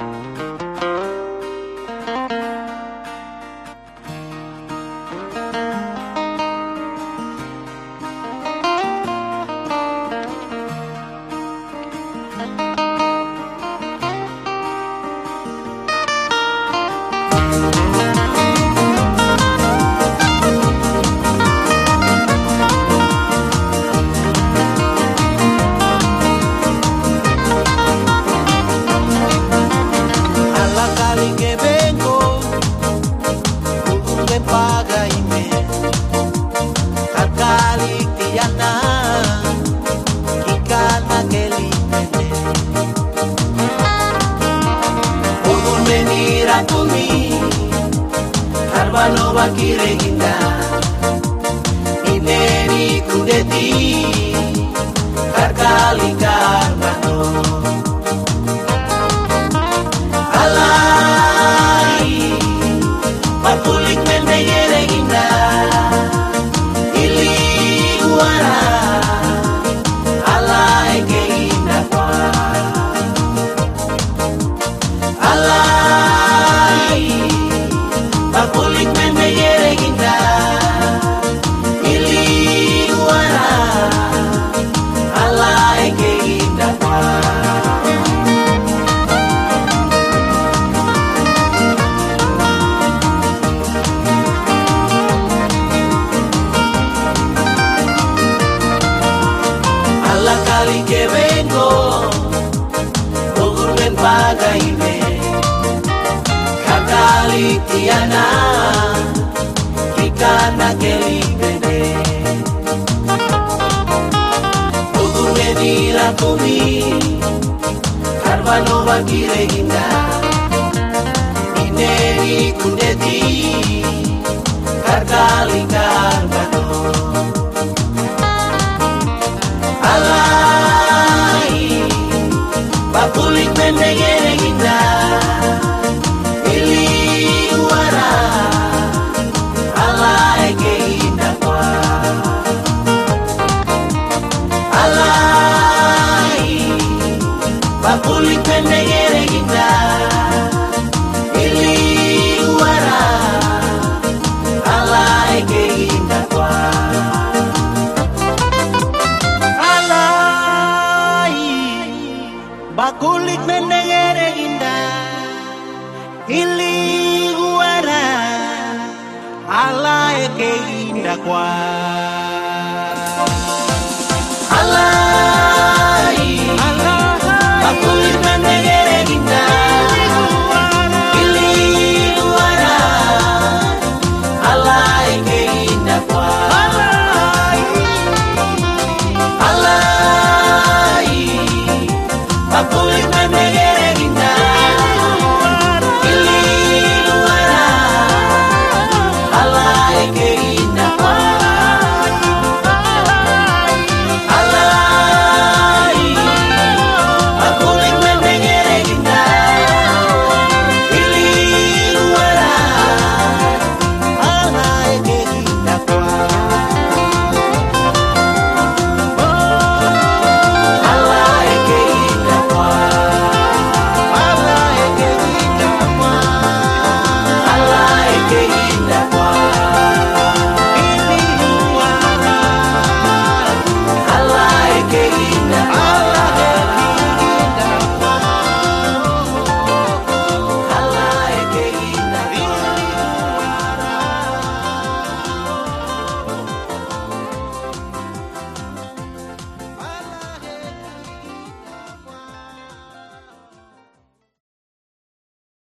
Música Gauak irreginda Iten ikudetik Karkalikak kali que vengo Ogurmen pagaime Kakali tiana Kikana kelipene Ogurmen irakumi Karbano bakire ginda Ineri kundeti Bakulik mendegere ginda Ili uara Alai ke inda kwa Alai Bakulik mendegere ginda Ili guara Alai ke Tá a